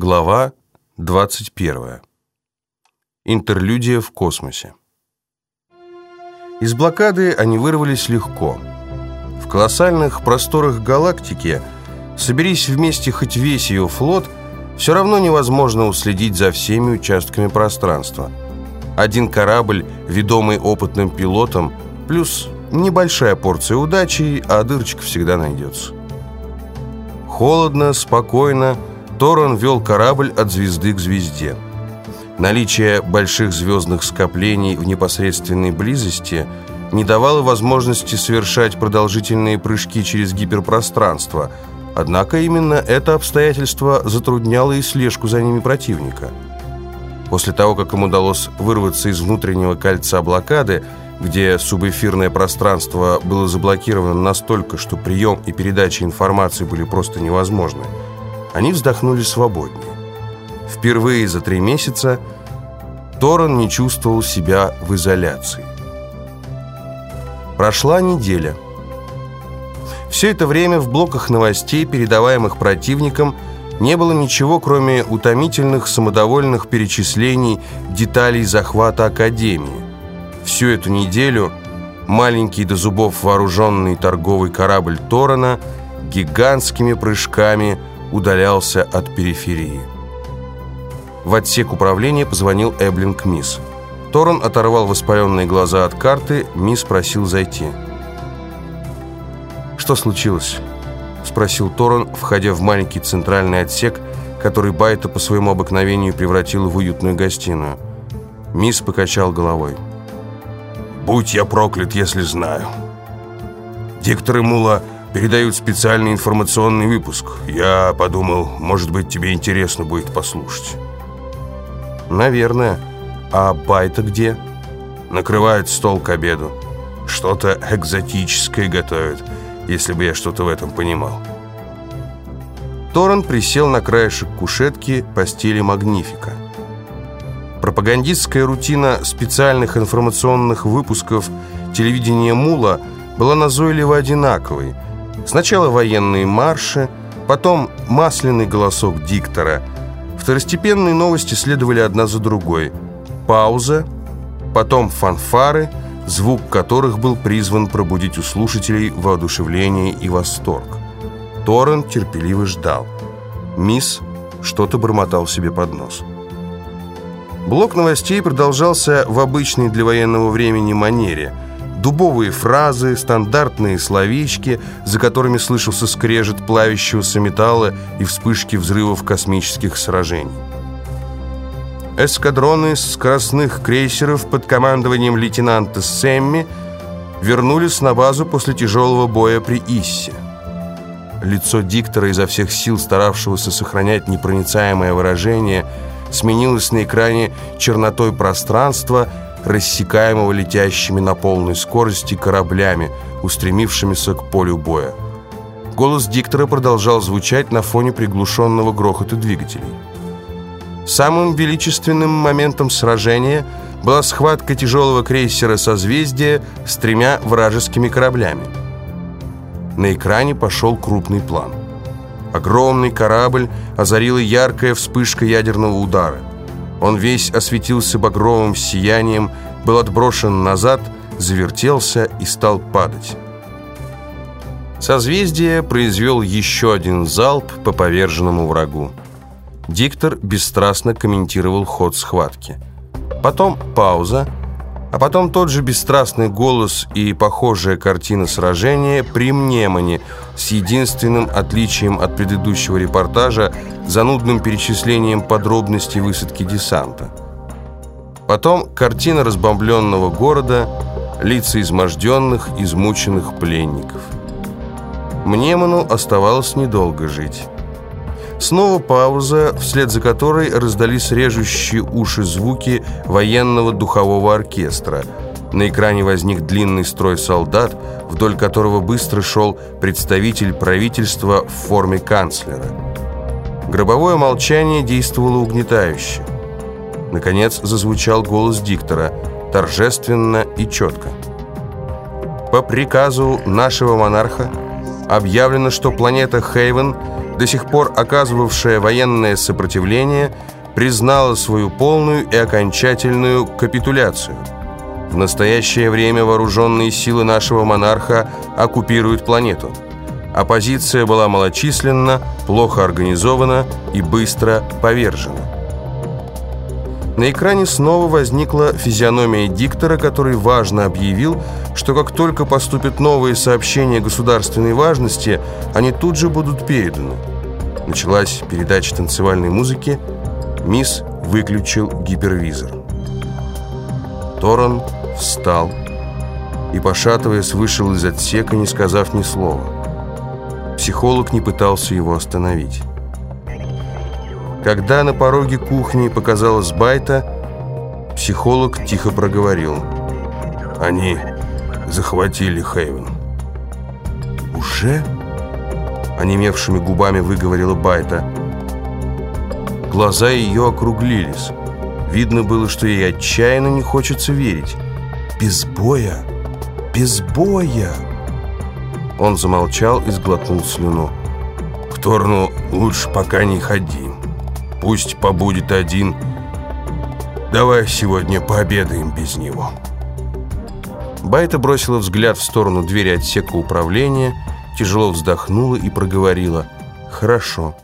Глава 21. Интерлюдия в космосе. Из блокады они вырвались легко. В колоссальных просторах галактики, соберись вместе хоть весь ее флот, все равно невозможно уследить за всеми участками пространства. Один корабль, ведомый опытным пилотом, плюс небольшая порция удачи, а дырочка всегда найдется. Холодно, спокойно, Торон вел корабль от звезды к звезде. Наличие больших звездных скоплений в непосредственной близости не давало возможности совершать продолжительные прыжки через гиперпространство, однако именно это обстоятельство затрудняло и слежку за ними противника. После того, как им удалось вырваться из внутреннего кольца блокады, где субэфирное пространство было заблокировано настолько, что прием и передача информации были просто невозможны, они вздохнули свободнее. Впервые за три месяца Торон не чувствовал себя в изоляции. Прошла неделя. Все это время в блоках новостей, передаваемых противником, не было ничего, кроме утомительных самодовольных перечислений деталей захвата Академии. Всю эту неделю маленький до зубов вооруженный торговый корабль Торона гигантскими прыжками – удалялся от периферии. В отсек управления позвонил Эблинг Мисс. Торон оторвал воспаленные глаза от карты, Мисс просил зайти. «Что случилось?» – спросил Торон, входя в маленький центральный отсек, который Байта по своему обыкновению превратил в уютную гостиную. Мисс покачал головой. «Будь я проклят, если знаю. Дикторы Мула передают специальный информационный выпуск. Я подумал, может быть, тебе интересно будет послушать». «Наверное. А Байта где?» «Накрывает стол к обеду. Что-то экзотическое готовит, если бы я что-то в этом понимал». Торрен присел на краешек кушетки постели Магнифика. Пропагандистская рутина специальных информационных выпусков телевидения Мула была назойливо одинаковой – Сначала военные марши, потом масляный голосок диктора. Второстепенные новости следовали одна за другой. Пауза, потом фанфары, звук которых был призван пробудить у слушателей воодушевление и восторг. Торрен терпеливо ждал. Мисс что-то бормотал себе под нос. Блок новостей продолжался в обычной для военного времени манере – дубовые фразы, стандартные словечки, за которыми слышался скрежет плавящегося металла и вспышки взрывов космических сражений. Эскадроны скоростных крейсеров под командованием лейтенанта Сэмми вернулись на базу после тяжелого боя при Иссе. Лицо диктора, изо всех сил старавшегося сохранять непроницаемое выражение, сменилось на экране чернотой пространства – рассекаемого летящими на полной скорости кораблями, устремившимися к полю боя. Голос диктора продолжал звучать на фоне приглушенного грохота двигателей. Самым величественным моментом сражения была схватка тяжелого крейсера «Созвездие» с тремя вражескими кораблями. На экране пошел крупный план. Огромный корабль озарила яркая вспышка ядерного удара. Он весь осветился багровым сиянием, был отброшен назад, завертелся и стал падать. Созвездие произвел еще один залп по поверженному врагу. Диктор бесстрастно комментировал ход схватки. Потом пауза, а потом тот же бесстрастный голос и похожая картина сражения при Мнемоне с единственным отличием от предыдущего репортажа занудным перечислением подробностей высадки десанта. Потом картина разбомбленного города, лица изможденных, измученных пленников. Мнемону оставалось недолго жить. Снова пауза, вслед за которой раздались режущие уши звуки военного духового оркестра. На экране возник длинный строй солдат, вдоль которого быстро шел представитель правительства в форме канцлера. Гробовое молчание действовало угнетающе. Наконец зазвучал голос диктора, торжественно и четко. По приказу нашего монарха объявлено, что планета Хейвен – до сих пор оказывавшая военное сопротивление, признала свою полную и окончательную капитуляцию. В настоящее время вооруженные силы нашего монарха оккупируют планету. Оппозиция была малочисленна, плохо организована и быстро повержена. На экране снова возникла физиономия диктора, который важно объявил, что как только поступят новые сообщения государственной важности, они тут же будут переданы. Началась передача танцевальной музыки. Мисс выключил гипервизор. Торон встал и, пошатываясь, вышел из отсека, не сказав ни слова. Психолог не пытался его остановить. Когда на пороге кухни показалась Байта, психолог тихо проговорил. «Они захватили Хейвен». «Уже?» Онемевшими губами выговорила Байта. Глаза ее округлились. Видно было, что ей отчаянно не хочется верить. «Без боя! Без боя!» Он замолчал и сглотнул слюну. «К Торну лучше пока не ходи. Пусть побудет один. Давай сегодня пообедаем без него». Байта бросила взгляд в сторону двери отсека управления, тяжело вздохнула и проговорила «Хорошо».